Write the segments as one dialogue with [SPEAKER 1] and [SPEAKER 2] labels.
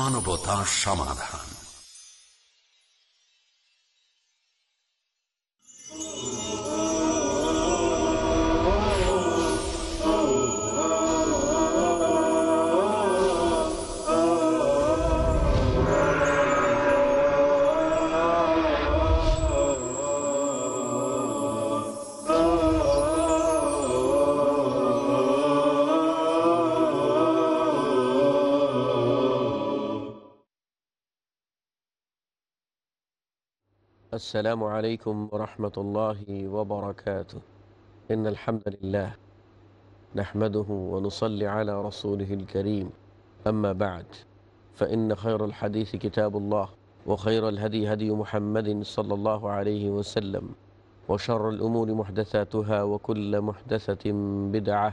[SPEAKER 1] বাংলা মানবতা সমাধান।
[SPEAKER 2] السلام عليكم ورحمة الله وبركاته. إن الحمد لله نحمده ونصلي على رسوله الكريم. أما بعد فإن خير الحديث كتاب الله وخير الهدي هدي محمد صلى الله عليه وسلم وشر الأمور محدثاتها وكل محدثة بدعة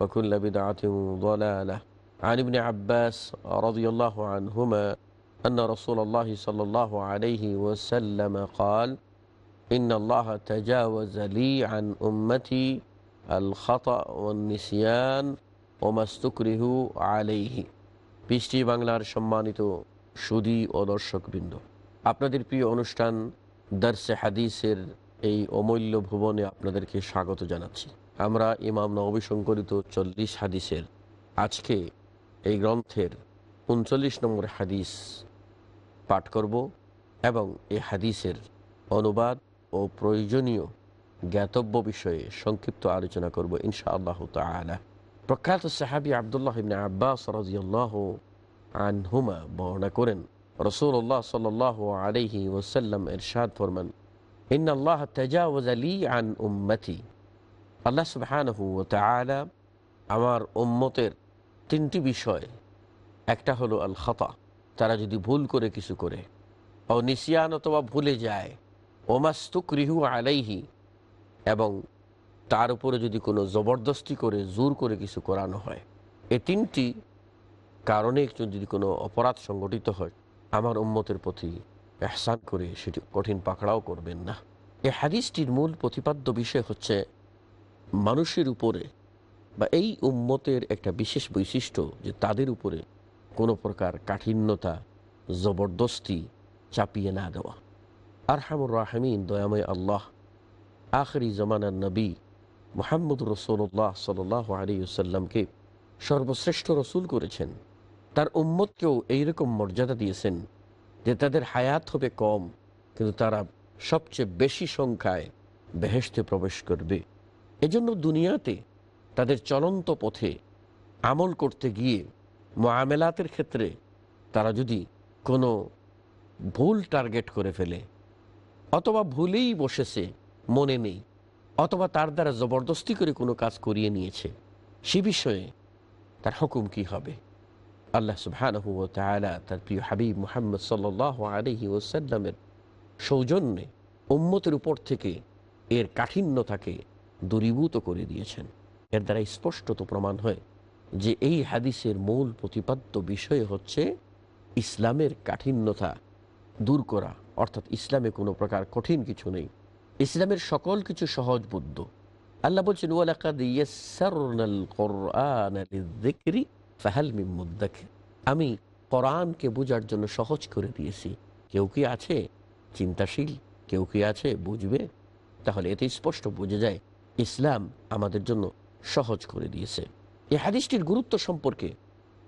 [SPEAKER 2] وكل بدعة ضلالة. عن ابن عباس رضي الله عنهما أن رسول الله صلى الله عليه وسلم قال إن الله تجاوز لي عن أمتي الخطأ والنسيان وما استكره عليه বৃষ্টি বাংলার সম্মানিত সুদী ও দর্শকবৃন্দ আপনাদের প্রিয় অনুষ্ঠান দার্সে হাদিসের এই অমূল্য ভুবনে আপনাদেরকে স্বাগত জানাচ্ছি আমরা ইমাম নবী সংকলিত চল্লিশ হাদিসের আজকে এই গ্রন্থের উনচল্লিশ নম্বর হাদিস পাঠ করব এবং এই হাদিসের অনুবাদ ও প্রয়োজনীয় জ্ঞাতব্য বিষয়ে সংক্ষিপ্ত আলোচনা করব ইনশা আল্লাহ তালা প্রখ্যাত সাহাবি আবদুল্লাহ ইবনে আব্বাস রাজিয়াল্লাহ আনহুমা বর্ণনা করেন রসুল্লাহ সাল আলহি ওসাল্লাম এরশাদ ফরমান ইন আল্লাহ তাজাওয়াজ আলী আন উম্মতি। আল্লাহ সুবহানহু তালা আমার উম্মতের তিনটি বিষয়, একটা হলো আল খাতা তারা যদি ভুল করে কিছু করে। ও নিসিয়ান অথবা ভুলে যায়। ওমাস্তুক রিহু আলাইহি। এবং তার উপরে যদি কোনো জবরদস্তি করে, জোর করে কিছু করানো হয়। এ তিনটি কারণে যদি কোনো অপরাধ সংগঠিত হয়, আমার উম্মতের প্রতি এহসান করে সেটি কঠিন পাকড়াও করবেন না। এ হাদিসটির মূল প্রতিপাদ্য বিষয় হচ্ছে, মানুষের উপরে বা এই উম্মতের একটা বিশেষ বৈশিষ্ট্য যে তাদের উপরে কোনো প্রকার কাঠিন্যতা, জবরদস্তি চাপিয়ে না দেওয়া। আরহামুর রাহমিন, দয়াময় আল্লাহ, আখরি জমানার নবী মোহাম্মদ রসুল্লাহ সাল আলী সাল্লামকে সর্বশ্রেষ্ঠ রসুল করেছেন। তার উম্মতকেও এইরকম মর্যাদা দিয়েছেন যে তাদের হায়াত হবে কম, কিন্তু তারা সবচেয়ে বেশি সংখ্যায় বেহেস্তে প্রবেশ করবে। এজন্য দুনিয়াতে তাদের চলন্ত পথে আমল করতে গিয়ে মামেলাতের ক্ষেত্রে তারা যদি কোনো ভুল টার্গেট করে ফেলে, অথবা ভুলেই বসেছে, মনে নেই, অথবা তার দ্বারা জবরদস্তি করে কোনো কাজ করিয়ে নিয়েছে, সে বিষয়ে তার হুকুম কি হবে? আল্লাহ তালা তার প্রিয় হাবিব মোহাম্মদ সাল আলহি ওসাল্লামের সৌজন্যে উম্মতের উপর থেকে এর কাঠিন্যতাকে দূরীভূত করে দিয়েছেন। এর দ্বারা স্পষ্টত প্রমাণ হয় যে এই হাদিসের মূল প্রতিপাদ্য বিষয় হচ্ছে ইসলামের কাঠিন্যতা দূর করা। অর্থাৎ ইসলামে কোনো প্রকার কঠিন কিছু নেই। ইসলামের সকল কিছু সহজ বুদ্ধ। আল্লাহ বলছেন আমি কোরআনকে বোঝার জন্য সহজ করে দিয়েছি। কেউ কি আছে চিন্তাশীল? কেউ কি আছে বুঝবে? তাহলে এতে স্পষ্ট বুঝে যায়। ইসলাম আমাদের জন্য সহজ করে দিয়েছে। এই হাদিসটির গুরুত্ব সম্পর্কে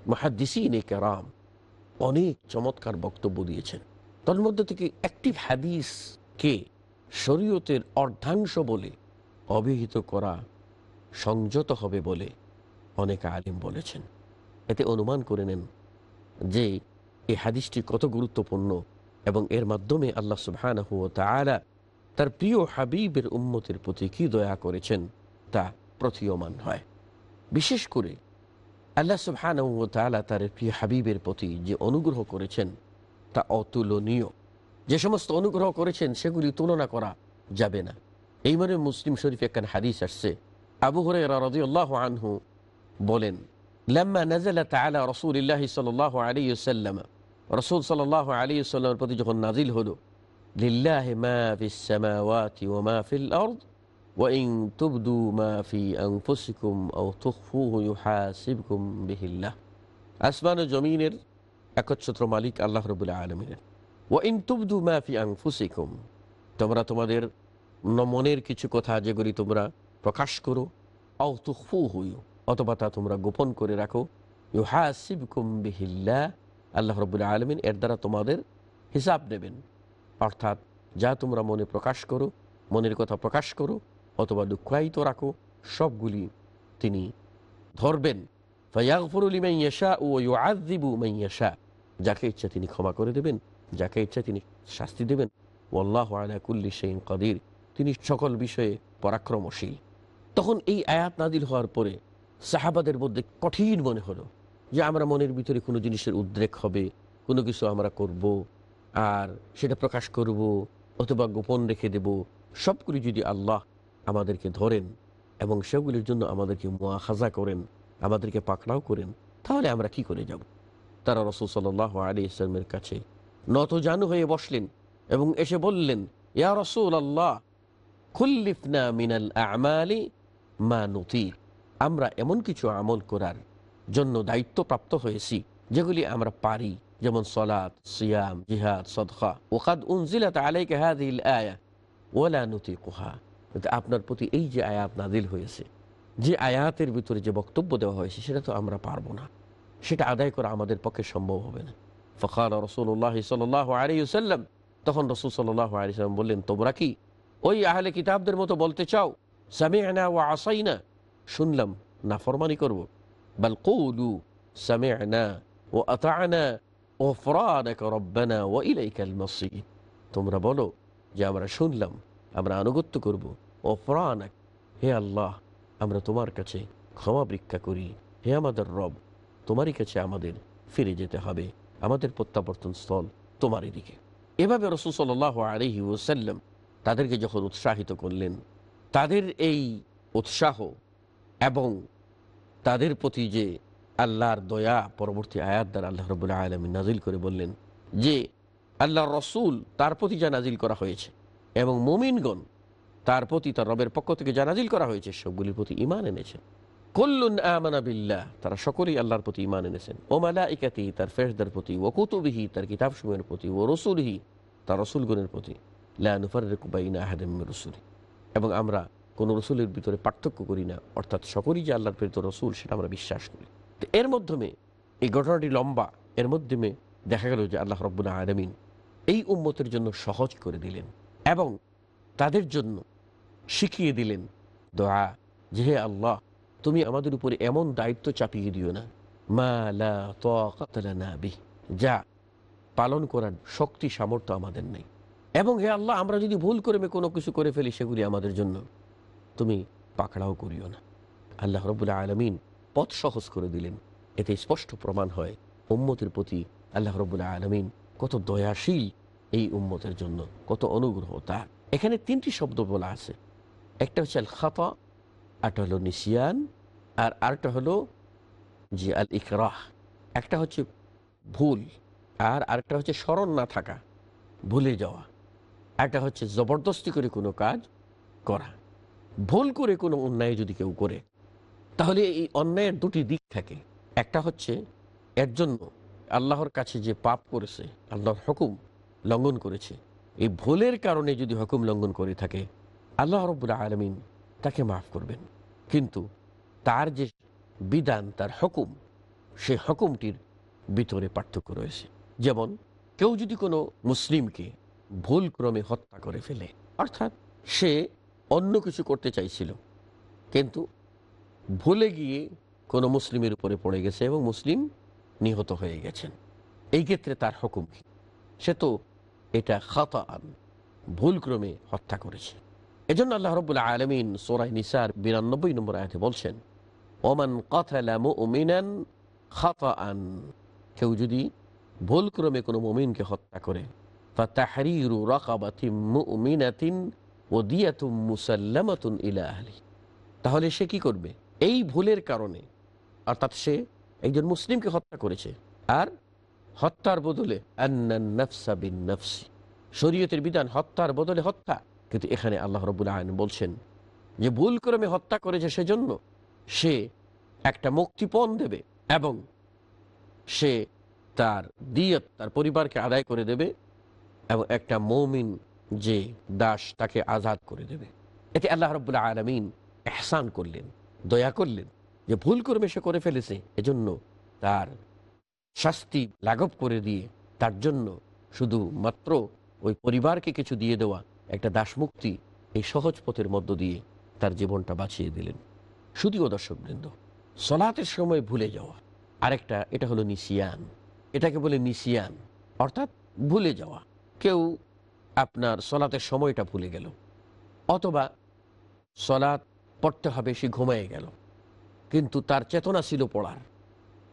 [SPEAKER 2] মহাদিসিন কেরাম অনেক চমৎকার বক্তব্য দিয়েছেন। তার মধ্যে থেকে একটি হাদিসকে শরীয়তের অর্ধাংশ বলে অভিহিত করা সংযত হবে বলে অনেক আলিম বলেছেন। এতে অনুমান করে নেন যে এই হাদিসটি কত গুরুত্বপূর্ণ এবং এর মাধ্যমে আল্লাহ সুবহান তার প্রিয় হাবিবের উম্মতের প্রতি কি দয়া করেছেন তা প্রতীয়মান হয়। বিশেষ করে আল্লাহ সুবহান তালা তার প্রিয় হাবিবের প্রতি যে অনুগ্রহ করেছেন, তা অতুলনীয়। যে সমস্ত অনুগ্রহ করেছেন, সেগুলি তুলনা করা যাবে না। এই মানে মুসলিম শরীফ একখান হাদিস আসছে। আবু হরে রাদিয়াল্লাহ আনহু বলেন, লাম্মা নাজালা তাআলা রাসূলুল্লাহ সাল্লাল্লাহু আলাইহি ওয়াসাল্লাম। রাসূল সাল্লাল্লাহু আলাইহি ওয়াসাল্লামের প্রতি যখন নাজিল হলো, লিল্লাহি মা ফিস সামাওয়াতি ওয়া মা ফিল আরদ। ওয়া ইন তুবদু মা ফি আনফুসিকুম আও তুখফুহু ইউহাসিবকুম বিহিল্লাহ আসমান ও জমিনের একচ্ছত্র মালিক আল্লাহ রবুল্লাহ আলমিনের। ও ইন তুবদু মাফি আংফুসিকুম তোমরা তোমাদের মনের কিছু কথা যেগুলি তোমরা প্রকাশ করো অও তুফু হুইও অথবা তা তোমরা গোপন করে রাখো ইউহাসিবকুম বিহিল্লা আল্লাহ রবুল্লাহ আলমিন এর দ্বারা তোমাদের হিসাব নেবেন। অর্থাৎ যা তোমরা মনে প্রকাশ করো, মনের কথা প্রকাশ করো অথবা দুঃখায়িত রাখো, সবগুলি তিনি ধরবেন। মাইয়াশা যাকে ইচ্ছা তিনি ক্ষমা করে দেবেন, যাকে ইচ্ছা তিনি শাস্তি দেবেন। ওয়াল্লাহ আলা কুল্লি শাইইন কাদির। তিনি সকল বিষয়ে পরাক্রমশীল। তখন এই আয়াত নাদিল হওয়ার পরে সাহাবাদের মধ্যে কঠিন মনে হলো যে আমরা মনের ভিতরে কোনো জিনিসের উদ্রেক হবে, কোনো কিছু আমরা করব, আর সেটা প্রকাশ করব, অথবা গোপন রেখে দেব। সবগুলি যদি আল্লাহ আমাদেরকে ধরেন এবং সেগুলির জন্য আমাদেরকে মোয়াখাজা করেন, আমাদেরকে পাকড়াও করেন, তাহলে আমরা কি করে যাব? তারা রসুল সাল্লাহ আলী ইসলামের কাছে নত জানু হয়ে বসলেন এবং এসে বললেন, ইয়া রসুল আল্লাহ খুল্লিফনা মিনাল আমালি মা নতির আমরা এমন কিছু আমল করার জন্য দায়িত্বপ্রাপ্ত হয়েছি, যেগুলি আমরা পারি, যেমন সলাত, সিয়াম, জিহাদ সদখা ওকাদ উনজিলাত আলাইকা হাদিল আয়া ওলা নুতিকুহা। কিন্তু আপনার প্রতি এই যে আয়াত নাদিল হয়েছে, যে আয়াতের ভিতরে যে বক্তব্য দেওয়া হয়েছে, সেটা তো আমরা পারব না। সেটা আদায় করা আমাদের পক্ষে সম্ভব হবে না। ফখাল রসুল্লাহ সাল আলী সাল্লাম তখন রসুল সাল্লাহ আলী সাল্লাম বললেন, তোমরা কি ওই আহলে কিতাবদের মতো বলতে চাও সামিআনা ও আসাই না শুনলাম না ফরমানি করব। বাল কৌলু সামিআনা ও আতানা ও রব্বানা ও ইলাইকাল মসিদ তোমরা বলো যে, আমরা শুনলাম, আমরা আনুগত্য করব। ও ফরানাক হে আল্লাহ, আমরা তোমার কাছে ক্ষমা ভিক্ষা করি। হে আমাদের রব, তোমারই কাছে আমাদের ফিরে যেতে হবে। আমাদের প্রত্যাবর্তন স্থল তোমারই দিকে। এভাবে রসুল সাল্লাহ আলহি ওসাল্লাম তাদেরকে যখন উৎসাহিত করলেন, তাদের এই উৎসাহ এবং তাদের প্রতি যে আল্লাহর দয়া, পরবর্তী আয়াত দ্বারা আল্লাহ রবুল্লাহ আলমী নাজিল করে বললেন যে আল্লাহ রসুল তার প্রতি যা নাজিল করা হয়েছে এবং মুমিনগণ তার প্রতি, তার রবের পক্ষ থেকে যা নাজিল করা হয়েছে, সবগুলির প্রতি ইমান এনেছেন কল্লুন আমানা বিল্লাহ, তারা সকলেই আল্লাহর প্রতি ইমান এনেছেন। ও মালা ইকাতি তার ফেরদার প্রতি, ও কুতুবিহি, তার কিতাব কিতাবসমূহের প্রতি, ও রসুলহি, তার রসুলগণের প্রতি। রসুল। এবং আমরা কোন রসুলের ভিতরে পার্থক্য করি না, অর্থাৎ সকলেই যে আল্লাহর প্রেরিত রসুল, সেটা আমরা বিশ্বাস করি। তো এর মাধ্যমে, এই ঘটনাটি লম্বা, এর মাধ্যমে দেখা গেল যে আল্লাহ রব্বুল্লাহ আলমিন এই উম্মতের জন্য সহজ করে দিলেন। এবং তাদের জন্য শিখিয়ে দিলেন, দোয়া, যে হে আল্লাহ, তুমি আমাদের উপরে এমন দায়িত্ব চাপিয়ে দিও না। যা পালন করার শক্তি সামর্থ্য আমাদের নেই। এবং হে আল্লাহ, আমরা যদি ভুল করে কোনো কিছু করে ফেলি, সেগুলি আমাদের জন্য তুমি পাকড়াও করিও না। আল্লাহ রবুল্লাহ আলমিন পথ সহজ করে দিলেন। এতে স্পষ্ট প্রমাণ হয়, উম্মতের প্রতি আল্লাহ রবুল্লাহ আলমিন কত দয়াশীল এই উম্মতের জন্য, কত অনুগ্রহ তা এখানে তিনটি শব্দ বলা আছে। একটা হচ্ছে আল খাতা আরটা হলো নিসিয়ান, আর আরেকটা হলো যে আল ইকরাহ একটা হচ্ছে ভুল, আর আরেকটা হচ্ছে স্মরণ না থাকা, ভুলে যাওয়া। একটা হচ্ছে জবরদস্তি করে কোনো কাজ করা। ভুল করে কোনো অন্যায় যদি কেউ করে, তাহলে এই অন্যায়ের দুটি দিক থাকে। একটা হচ্ছে এর জন্য আল্লাহর কাছে যে পাপ করেছে, আল্লাহর হুকুম লঙ্ঘন করেছে, এই ভুলের কারণে যদি হুকুম লঙ্ঘন করে থাকে আল্লাহ রব্বুল আলমিন তাকে মাফ করবেন। কিন্তু তার যে বিধান, তার হুকুম, সে হকুমটির ভিতরে পার্থক্য রয়েছে। যেমন, কেউ যদি কোনো মুসলিমকে ভুল ক্রমে হত্যা করে ফেলে, অর্থাৎ সে অন্য কিছু করতে চাইছিল, কিন্তু ভুলে গিয়ে কোনো মুসলিমের উপরে পড়ে গেছে এবং মুসলিম নিহত হয়ে গেছেন, এই ক্ষেত্রে তার হুকুম সে তো এটা খাতা ভুলক্রমে হত্যা করেছে। এজন্য আল্লাহ রবুল্লাহ আলমিন সোরাই নিসার বিরানব্বই নম্বর আয়াতে বলছেন, ওমান কথালা মুমিনান খাতা আন কেউ যদি ভুলক্রমে কোনো মুমিনকে হত্যা করে ওদিয়াতুম মুসাল্লামাতুন ইলা তাহলে সে কি করবে? এই ভুলের কারণে, অর্থাৎ সে একজন মুসলিমকে হত্যা করেছে। আর হত্যার বদলে বিন শরীয়তের বিধান, হত্যার বদলে হত্যা। কিন্তু এখানে আল্লাহ রবুল আইন বলছেন যে ভুল ক্রমে হত্যা করেছে সেজন্য সে একটা মুক্তিপণ দেবে এবং সে তার দিয়ত, তার পরিবারকে আদায় করে দেবে এবং একটা মৌমিন যে দাস তাকে আজাদ করে দেবে। এতে আল্লাহ রব্বুল্লাহ আলমিন এহসান করলেন, দয়া করলেন যে ভুল করবে সে করে ফেলেছে, এজন্য তার শাস্তি লাঘব করে দিয়ে তার জন্য শুধু মাত্র ওই পরিবারকে কিছু দিয়ে দেওয়া একটা দাসমুক্তি এই সহজ পথের মধ্য দিয়ে তার জীবনটা বাঁচিয়ে দিলেন। শুধুও দর্শকবৃন্দ, সলাতের সময় ভুলে যাওয়া। আরেকটা, এটা হলো নিসিয়ান। এটাকে বলে নিসিয়ান, অর্থাৎ ভুলে যাওয়া। কেউ আপনার সলাতের সময়টা ভুলে গেল, অথবা সলাৎ পড়তে হবে সে ঘুমায় গেল, কিন্তু তার চেতনা ছিল পড়ার।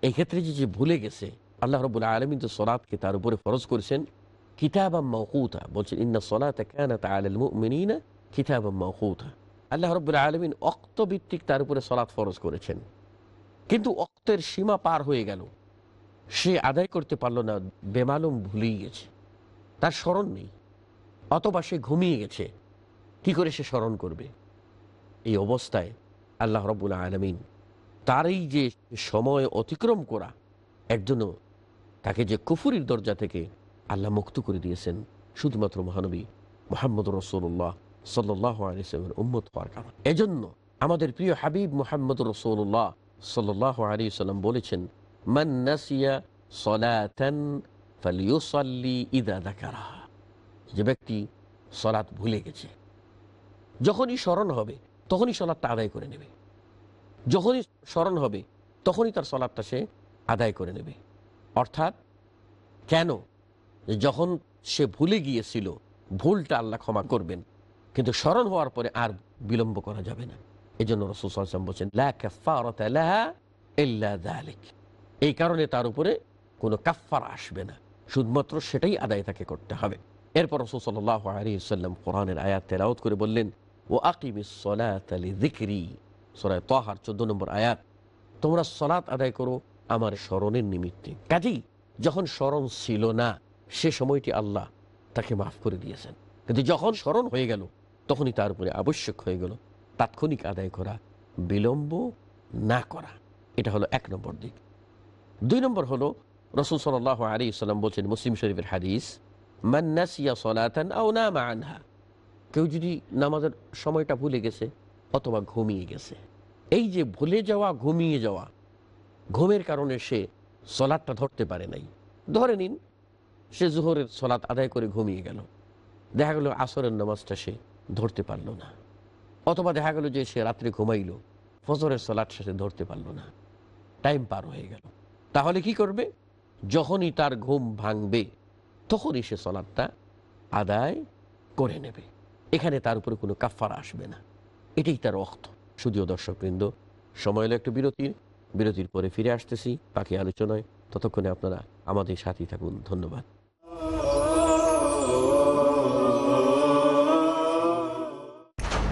[SPEAKER 2] এক্ষেত্রে যে যে ভুলে গেছে, আল্লাহ রবুল্লা আলমিন তো সলাৎকে তার উপরে ফরজ করেছেন কিতাবাম মৌকুতা বলছেন ইন্না সলাত কানাত আলাল মুমিনিনা কিতাবাম মৌকুতা আল্লাহ রবুল্লা আলমিন অক্তভিত্তিক তার উপরে সলাৎ ফরজ করেছেন কিন্তু অক্তের সীমা পার হয়ে গেল সে আদায় করতে পারল না, বেমালুম ভুলেই গেছে। তার স্মরণ নেই। অথবা সে ঘুমিয়ে গেছে। কি করে সে স্মরণ করবে? এই অবস্থায় আল্লাহ রবুল্লা আলমিন তার এই যে সময় অতিক্রম করা এর জন্য তাকে যে কুফুরির দরজা থেকে আল্লাহ মুক্ত করে দিয়েছেন শুধুমাত্র মহানবী মোহাম্মদ রসুল্লাহ সাল্লাহ আলিয়াল্লামের উম্মত হওয়ার কারণ। এজন্য আমাদের প্রিয় হাবিব মোহাম্মদ রসুল্লাহ সাল্লাহ আলী সাল্লাম বলেছেন, মান নাসিয়া যে ব্যক্তি সলাৎ ভুলে গেছে, যখনই স্মরণ হবে, তখনই সলাৎটা আদায় করে নেবে। যখনই স্মরণ হবে, তখনই তার সলাৎটা সে আদায় করে নেবে। অর্থাৎ কেন যখন সে ভুলে গিয়েছিল, ভুলটা আল্লাহ ক্ষমা করবেন। কিন্তু স্মরণ হওয়ার পরে আর বিলম্ব করা যাবে না। এই জন্য রসুল বলছেন এই কারণে তার উপরে কোনো কাফার আসবে না। শুধুমাত্র সেটাই আদায় তাকে করতে হবে। এরপর রসুল কোরআনের আয়াত তেলাওত করে বললেন, ও আকিমিস সলাত আলী দিকরি সরায় তহার চোদ্দ নম্বর আয়াত, তোমরা সলাৎ আদায় করো আমার স্মরণের নিমিত্তে। কাজেই যখন স্মরণ ছিল না সে সময়টি আল্লাহ তাকে মাফ করে দিয়েছেন। কিন্তু যখন স্মরণ হয়ে গেল, তখনই তার উপরে আবশ্যক হয়ে গেল তাৎক্ষণিক আদায় করা, বিলম্ব না করা। এটা হলো এক নম্বর দিক। দুই নম্বর হলো, রসুল সাল আলী সাল্লাম বলছেন, মুসলিম শরীফের হাদিস মান্নাসিয়া আও না আনহা। কেউ যদি নামাজের সময়টা ভুলে গেছে অথবা ঘুমিয়ে গেছে, এই যে ভুলে যাওয়া, ঘুমিয়ে যাওয়া, ঘুমের কারণে সে সলাদটা ধরতে পারে নাই। ধরে নিন সে জোহরের সলাৎ আদায় করে ঘুমিয়ে গেল। দেখা গেল আসরের নামাজটা সে ধরতে পারল না। অথবা দেখা গেল যে সে রাত্রে ঘুমাইল, ফজরের সলাৎ সে ধরতে পারল না। টাইম পার হয়ে গেল। তাহলে কি করবে? যখনই তার ঘুম ভাঙবে, তখনই সে সলাদটা আদায় করে নেবে। এখানে তার উপরে কোনো কাফার আসবে না। এটাই তার অর্থ শুধুও দর্শকবৃন্দ, সময় হলো একটু বিরতির বিরতির পরে ফিরে আসতেছি। বাকি আলোচনায় ততক্ষণে আপনারা আমাদের সাথেই থাকুন। ধন্যবাদ।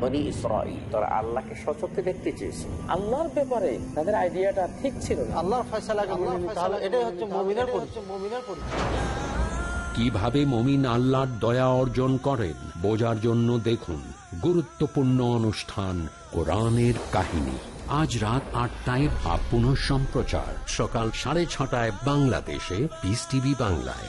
[SPEAKER 3] বনি ইসরাইল তারা আল্লাহকে সচক্ষে দেখতে চেয়েছে
[SPEAKER 4] আল্লাহর ব্যাপারে তাদের আইডিয়াটা ঠিক ছিল
[SPEAKER 5] আল্লাহর ফয়সালাকে এটাই হচ্ছে মুমিনের পরিচয়। মুমিনের পরিচয়।
[SPEAKER 1] কীভাবে মমিন আল্লাহর দয়া অর্জন করেন বোঝার জন্য দেখুন গুরুত্বপূর্ণ অনুষ্ঠান কোরআনের কাহিনী। আজ রাত আটটায় বা পুনঃ সম্প্রচার সকাল সাড়ে ছটায় বাংলাদেশে পিস টিভি বাংলায়।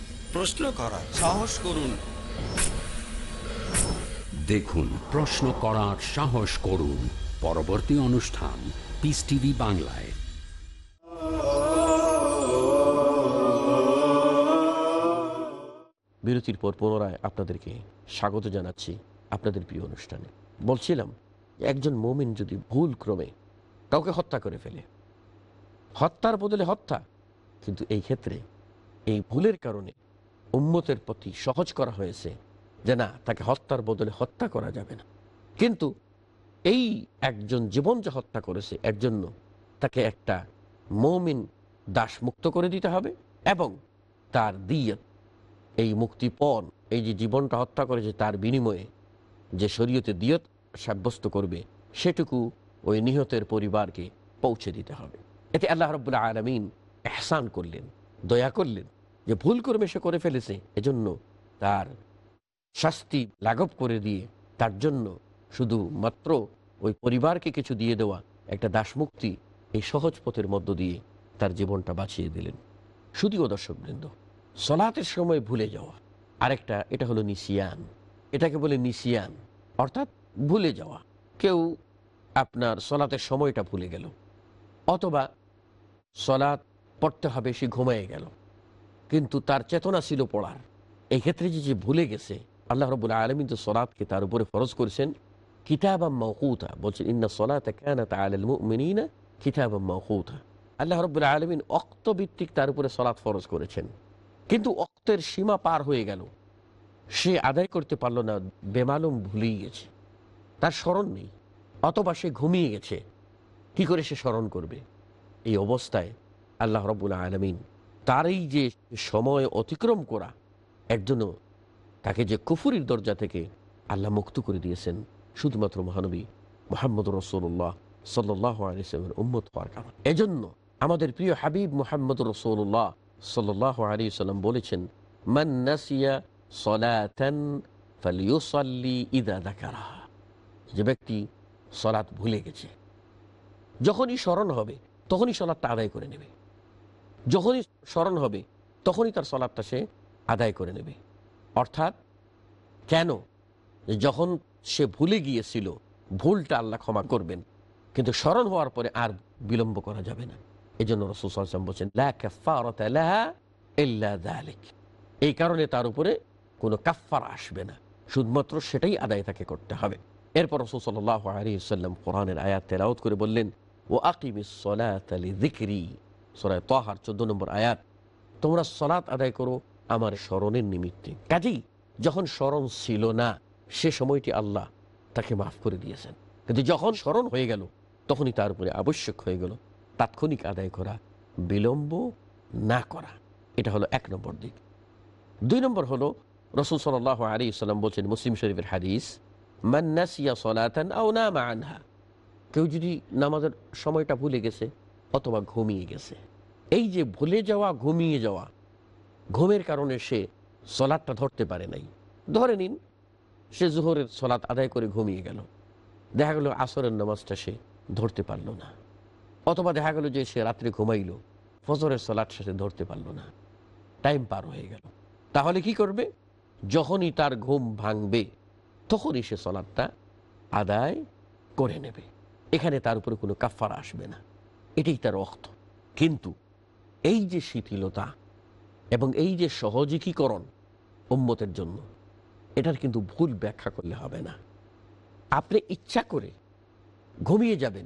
[SPEAKER 6] প্রশ্ন করার। সাহস করুন।
[SPEAKER 1] দেখুন প্রশ্ন করার সাহস করুন। পরবর্তী অনুষ্ঠান পিস টিভি বাংলায়।
[SPEAKER 2] বিরতির পর পুনরায় আপনাদেরকে স্বাগত জানাচ্ছি আপনাদের প্রিয় অনুষ্ঠানে। বলছিলাম একজন মোমিন যদি ভুল ক্রমে কাউকে হত্যা করে ফেলে হত্যার বদলে হত্যা কিন্তু এই ক্ষেত্রে এই ভুলের কারণে উম্মতের প্রতি সহজ করা হয়েছে যে না, তাকে হত্যার বদলে হত্যা করা যাবে না। কিন্তু এই একজন জীবন যে হত্যা করেছে, এর জন্য তাকে একটা মৌমিন দাস মুক্ত করে দিতে হবে এবং তার দিয়ত, এই মুক্তিপণ, এই যে জীবনটা হত্যা করেছে তার বিনিময়ে যে শরীয়তে দিয়ত সাব্যস্ত করবে, সেটুকু ওই নিহতের পরিবারকে পৌঁছে দিতে হবে। এতে আল্লাহ রব্বুল্লাহ আলমিন এহসান করলেন, দয়া করলেন যে ভুল কর্মে সে করে ফেলেছে, এজন্য তার শাস্তি লাঘব করে দিয়ে তার জন্য শুধু মাত্র ওই পরিবারকে কিছু দিয়ে দেওয়া, একটা দাসমুক্তি এই সহজ পথের মধ্য দিয়ে তার জীবনটা বাঁচিয়ে দিলেন। শুধুও দর্শকবৃন্দ, সলাতের সময় ভুলে যাওয়া। আরেকটা, এটা হলো নিসিয়ান। এটাকে বলে নিসিয়ান, অর্থাৎ ভুলে যাওয়া। কেউ আপনার সলাতের সময়টা ভুলে গেল, অথবা সলাৎ পড়তে হবে সে ঘুমিয়ে গেল। কিন্তু তার চেতনা ছিল পড়ার। এই ক্ষেত্রে যে যে ভুলে গেছে, আল্লাহ রবুল্লা আলমিন তো সলাৎকে তার উপরে ফরজ করেছেন কিতাব মৌকুতা বলছেন, ইন্না সলাত মুমিনিনা কিতাব মৌকুতা আল্লাহ রবুল্লা আলমিন অক্তভিত্তিক তার উপরে সলাৎ ফরজ করেছেন। কিন্তু অক্তের সীমা পার হয়ে গেল। সে আদায় করতে পারল না, বেমালুম ভুলেই গেছে। তার স্মরণ নেই, অথবা সে ঘুমিয়ে গেছে। কি করে সে স্মরণ করবে? এই অবস্থায় আল্লাহ রবুল্লা আলমিন তার এই যে সময় অতিক্রম করা, এর জন্য তাকে যে কুফুরির দরজা থেকে আল্লাহ মুক্ত করে দিয়েছেন, শুধুমাত্র মহানবী মোহাম্মদ রসুল্লাহ সাল্লাহ আলিয়ামের উম্মত হওয়ার কারণ। এজন্য আমাদের প্রিয় হাবিব মোহাম্মদ রসুল্লাহ সাল্লাহ আলী সাল্লাম বলেছেন ইদা যে ব্যক্তি সলাৎ ভুলে গেছে, যখনই স্মরণ হবে, তখনই সলাৎটা আদায় করে নেবে। যখনই স্মরণ হবে, তখনই তার সলাৎটা সে আদায় করে নেবে। অর্থাৎ, কেন? যখন সে ভুলে গিয়েছিল, ভুলটা আল্লাহ ক্ষমা করবেন। কিন্তু স্মরণ হওয়ার পরে আর বিলম্ব করা যাবে না। এই জন্য রসুল সাল্লাম বলছেন। এই কারণে তার উপরে কোনো কাফার আসবে না। শুধুমাত্র সেটাই আদায় তাকে করতে হবে। এরপর রসুল সাল্লাহ আলী সাল্লাম কোরআনের আয়াত করে বললেন ও আকিমিস দিকরি সরায় তহার চোদ্দ নম্বর আয়াত, তোমরা সলাৎ আদায় করো আমার স্মরণের নিমিত্তে। কাজেই যখন স্মরণ ছিল না, সে সময়টি আল্লাহ তাকে মাফ করে দিয়েছেন। কিন্তু যখন স্মরণ হয়ে গেল, তখনই তার উপরে আবশ্যক হয়ে গেল তাৎক্ষণিক আদায় করা, বিলম্ব না করা। এটা হলো এক নম্বর দিক। দুই নম্বর হলো, রসুল সাল আলী সাল্লাম বলছেন মুসলিম শরীফের হাদিস মান্নাসিয়া সলাতান আও না আনহা। কেউ যদি নামাজের সময়টা ভুলে গেছে অথবা ঘুমিয়ে গেছে। এই যে ভুলে যাওয়া, ঘুমিয়ে যাওয়া, ঘুমের কারণে সে সলাদটা ধরতে পারে নাই। ধরে নিন, সে জোহরের সলাদ আদায় করে ঘুমিয়ে গেল। দেখা গেল আসরের নামাজটা সে ধরতে পারল না। অথবা দেখা গেল যে সে রাত্রে ঘুমাইল, ফজরের সলাৎ সে ধরতে পারল না। টাইম পার হয়ে গেল। তাহলে কি করবে? যখনই তার ঘুম ভাঙবে, তখনই সে সলাদটা আদায় করে নেবে। এখানে তার উপরে কোনো কাফার আসবে না। এটাই তার অর্থ কিন্তু এই যে শিথিলতা এবং এই যে সহযোগীকরণ উম্মতের জন্য, এটার কিন্তু ভুল ব্যাখ্যা করলে হবে না। আপনি ইচ্ছা করে ঘুমিয়ে যাবেন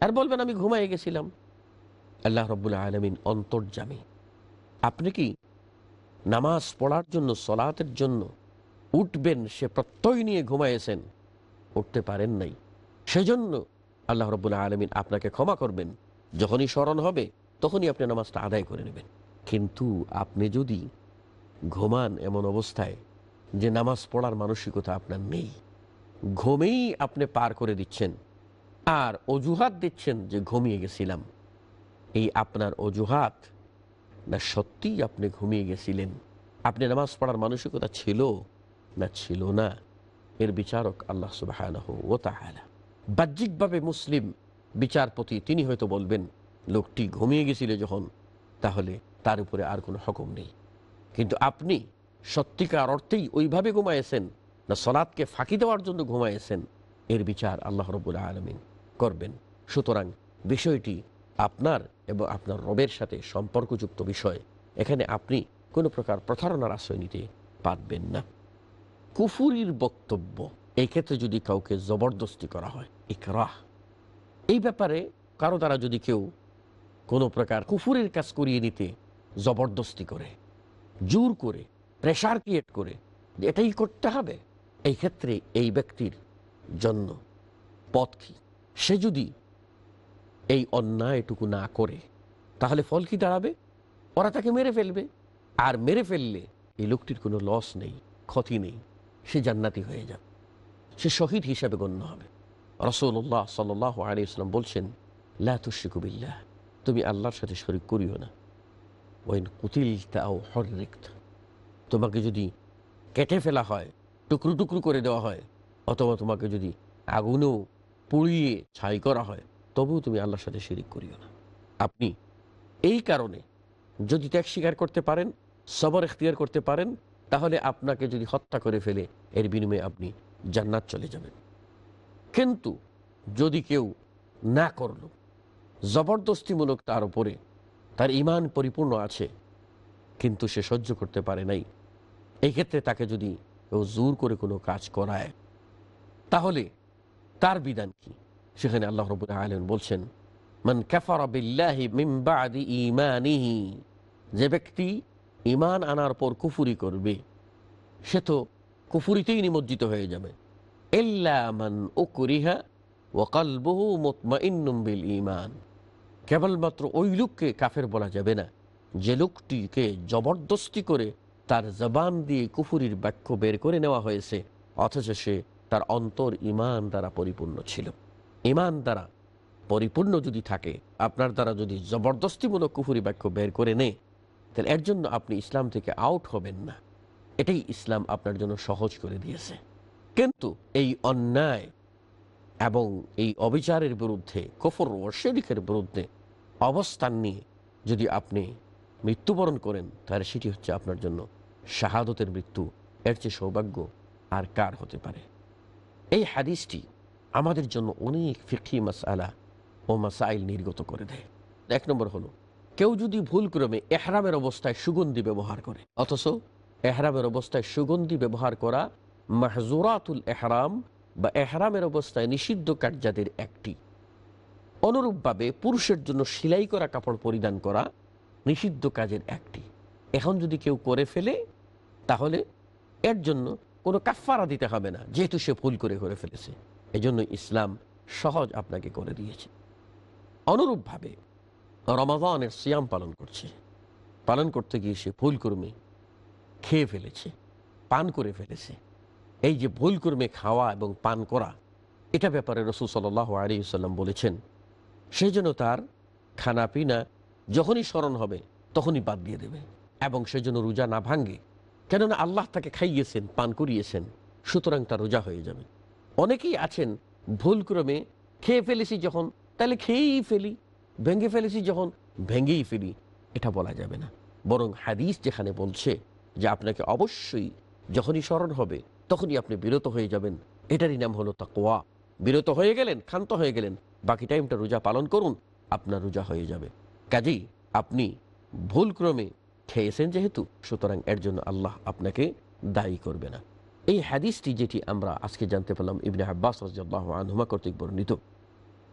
[SPEAKER 2] আর বলবেন, আমি ঘুমাই গেছিলাম। আল্লাহ রব্বুল আলমিন অন্তর্জামী। আপনি কি নামাজ পড়ার জন্য, সলাতের জন্য উঠবেন, সে প্রত্যয় নিয়ে ঘুমাইয়েছেন? উঠতে পারেন নাই। সেজন্য আল্লাহ রব্বুল আলমিন আপনাকে ক্ষমা করবেন। যখনই স্মরণ হবে, তখনই আপনি নামাজটা আদায় করে নেবেন। কিন্তু আপনি যদি ঘুমান এমন অবস্থায় যে নামাজ পড়ার মানসিকতা আপনার নেই, ঘুমেই আপনি পার করে দিচ্ছেন, আর অজুহাত দিচ্ছেন যে ঘুমিয়ে গেছিলাম, এই আপনার অজুহাত না সত্যিই আপনি ঘুমিয়ে গেছিলেন? আপনি নামাজ পড়ার মানসিকতা ছিল না? ছিল না। এর বিচারক আল্লাহ সুবাহ ও তাহলে বাহ্যিকভাবে মুসলিম বিচারপতি, তিনি হয়তো বলবেন, লোকটি ঘুমিয়ে গেছিল যখন, তাহলে তার উপরে আর কোনো হকম নেই। কিন্তু আপনি সত্যিকার অর্থেই ওইভাবে ঘুমাইয়েছেন না সলাদকে ফাঁকি দেওয়ার জন্য ঘুমাইয়েছেন, এর বিচার আল্লাহ রবুল্লা আলমিন করবেন। সুতরাং বিষয়টি আপনার এবং আপনার রবের সাথে সম্পর্কযুক্ত বিষয়। এখানে আপনি কোনো প্রকার প্রতারণার আশ্রয় নিতে পারবেন না। কুফুরির বক্তব্য, এক্ষেত্রে যদি কাউকে জবরদস্তি করা হয় ইকরাহ। এই ব্যাপারে কারও দ্বারা যদি কেউ কোনো প্রকার কুফুরের কাজ করিয়ে নিতে জবরদস্তি করে, জোর করে প্রেশার ক্রিয়েট করে, এটাই করতে হবে। এই ক্ষেত্রে এই ব্যক্তির জন্য পথ কি? সে যদি এই অন্যায়টুকু না করে, তাহলে ফল কি দাঁড়াবে? ওরা তাকে মেরে ফেলবে। আর মেরে ফেললে এই লোকটির কোনো লস নেই, ক্ষতি নেই, সে জান্নাতি হয়ে যাবে। সে শহীদ হিসাবে গণ্য হবে। রসুল্লাহ সাল আলী ইসলাম বলছেন লাতুশিকুবিল্লাহ তুমি আল্লাহর সাথে শরিক করিও না। ওইন কুতিল তাও হরিক্ত। তোমাকে যদি কেটে ফেলা হয়, টুকরো টুকরো করে দেওয়া হয়, অথবা তোমাকে যদি আগুনেও পুড়িয়ে ছাই করা হয়, তবুও তুমি আল্লাহর সাথে শিরিক করিও না। আপনি এই কারণে যদি ত্যাগ স্বীকার করতে পারেন, সবর এখতিয়ার করতে পারেন, তাহলে আপনাকে যদি হত্যা করে ফেলে, এর বিনিময়ে আপনি জান্নাত চলে যাবেন। কিন্তু যদি কেউ না করল, জবরদস্তিমূলক তার উপরে তার ইমান পরিপূর্ণ আছে, কিন্তু সে সহ্য করতে পারে নাই এই ক্ষেত্রে তাকে যদি কেউ জোর করে কোনো কাজ করায়, তাহলে তার বিধান কি? সেখানে আল্লাহ রবুল আলম বলছেন, মান বিল্লাহি মিন বাদি ইমানিহি যে ব্যক্তি ইমান আনার পর কুফুরি করবে, সে তো কুফুরিতেই নিমজ্জিত হয়ে যাবে। মান ইমান কেবলমাত্র ওই লোককে কাফের বলা যাবে না, যে লোকটিকে জবরদস্তি করে তার জবান দিয়ে কুফুরির বাক্য বের করে নেওয়া হয়েছে, অথচ সে তার অন্তর ইমান দ্বারা পরিপূর্ণ ছিল। ইমান দ্বারা পরিপূর্ণ যদি থাকে, আপনার দ্বারা যদি জবরদস্তিমূলক কুফুরি বাক্য বের করে নেয়, তাহলে এর জন্য আপনি ইসলাম থেকে আউট হবেন না। এটাই ইসলাম আপনার জন্য সহজ করে দিয়েছে। কিন্তু এই অন্যায় এবং এই অবিচারের বিরুদ্ধে, কফর ও শেরিকের বিরুদ্ধে অবস্থান নিয়ে যদি আপনি মৃত্যুবরণ করেন, তাহলে সেটি হচ্ছে আপনার জন্য শাহাদতের মৃত্যু। এর চেয়ে সৌভাগ্য আর কার হতে পারে? এই হাদিসটি আমাদের জন্য অনেক ফিকি মাসালা ও মাসাইল নির্গত করে দেয়। এক নম্বর হলো, কেউ যদি ভুলক্রমে এহরামের অবস্থায় সুগন্ধি ব্যবহার করে, অথচ এহরামের অবস্থায় সুগন্ধি ব্যবহার করা মাহজুরাতুল এহরাম বা এহরামের অবস্থায় নিষিদ্ধ কার্যাদের একটি। অনুরূপভাবে পুরুষের জন্য সেলাই করা কাপড় পরিধান করা নিষিদ্ধ কাজের একটি। এখন যদি কেউ করে ফেলে, তাহলে এর জন্য কোনো কাফারা দিতে হবে না, যেহেতু সে ভুল করে করে ফেলেছে। এজন্য ইসলাম সহজ আপনাকে করে দিয়েছে। অনুরূপভাবে রমাদানের সিয়াম পালন করছে। পালন করতে গিয়ে সে ভুল কর্মে খেয়ে ফেলেছে, পান করে ফেলেছে। এই যে ভুল কর্মে খাওয়া এবং পান করা, এটা ব্যাপারে রসুল সাল আলী সাল্লাম বলেছেন। সেই জন্য তার খানা পিনা যখনই স্মরণ হবে, তখনই বাদ দিয়ে দেবে এবং সেজন্য রোজা না ভাঙ্গে কেননা আল্লাহ তাকে খাইয়েছেন, পান করিয়েছেন, সুতরাং তার রোজা হয়ে যাবে। অনেকেই আছেন ভুল ক্রমে খেয়ে ফেলেছি যখন, তাহলে খেয়েই ফেলি, ভেঙে ফেলেছি যখন, ভেঙেই ফেলি, এটা বলা যাবে না। বরং হাদিস যেখানে বলছে যে আপনাকে অবশ্যই যখনই স্মরণ হবে তখনই আপনি বিরত হয়ে যাবেন। এটারই নাম হলো তাকোয়া বিরত হয়ে গেলেন, ক্ষান্ত হয়ে গেলেন। বাকি টাইমটা রোজা পালন করুন, আপনার রোজা হয়ে যাবে। কাজেই আপনি ভুলক্রমে খেয়েছেন যেহেতু, সুতরাং এর জন্য আল্লাহ আপনাকে দায়ী করবে না। এই হাদিসটি যেটি আমরা আজকে জানতে পারলাম ইবনে আব্বাস রাজিয়াল্লাহ আনহুমা কর্তৃক বর্ণিত।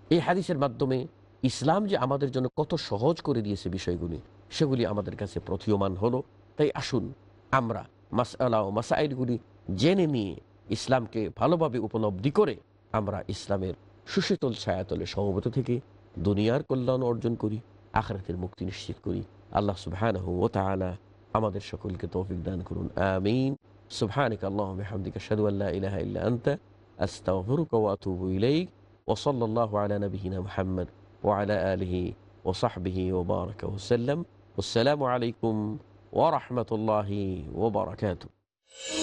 [SPEAKER 2] এই হাদিসের মাধ্যমে ইসলাম যে আমাদের জন্য কত সহজ করে দিয়েছে বিষয়গুলি, সেগুলি আমাদের কাছে প্রতীয়মান হলো। তাই আসুন, আমরা মাসআলা ও মাসাইলগুলি জেনে নিয়ে ইসলামকে ভালোভাবে উপলব্ধি করে আমরা ইসলামের সুশীতল ছায়াতলে সমবেত থেকে দুনিয়ার কল্যাণ অর্জন করি, আখরাতের মুক্তি নিশ্চিত করি। আল্লাহ সুবহানাহু ও তাআলা আমাদের সকলকে তৌফিক দান করুন। আমিন। সুবহানিক আল্লাহুম বিহামদিকা আশহাদু আল্লা ইলাহা ইল্লা আনতা, আস্তাগফিরুকা ওয়া আতুবু ইলাইক। ওয়া সাল্লাল্লাহু আলা নাবিয়িনা মুহাম্মদ ওয়া আলা আলিহি ওয়া সাহবিহি ওয়া বারাকা ওয়া সাল্লাম। আসসালামু
[SPEAKER 1] আলাইকুম ওয়া রাহমাতুল্লাহি ওয়া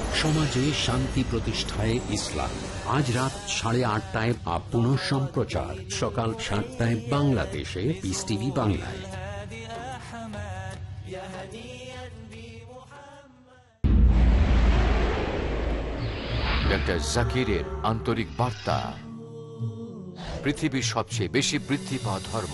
[SPEAKER 1] সমাজে শান্তি প্রতিষ্ঠায় ইসলাম। আজ রাত সাড়ে আটটায় পুনঃ সম্প্রচার। সকাল সাতটায় বাংলাদেশে পিস টিভি বাংলায়।
[SPEAKER 7] ডক্টর জাকিরের আন্তরিক বার্তা। পৃথিবীর সবচেয়ে বেশি বৃদ্ধি পাওয়া ধর্ম।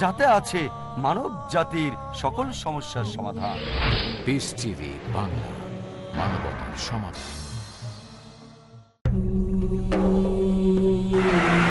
[SPEAKER 6] যাতে আছে মানব জাতির সকল সমস্যার সমাধান।
[SPEAKER 7] পিস টিভি বাংলা মানবতার সমাধান।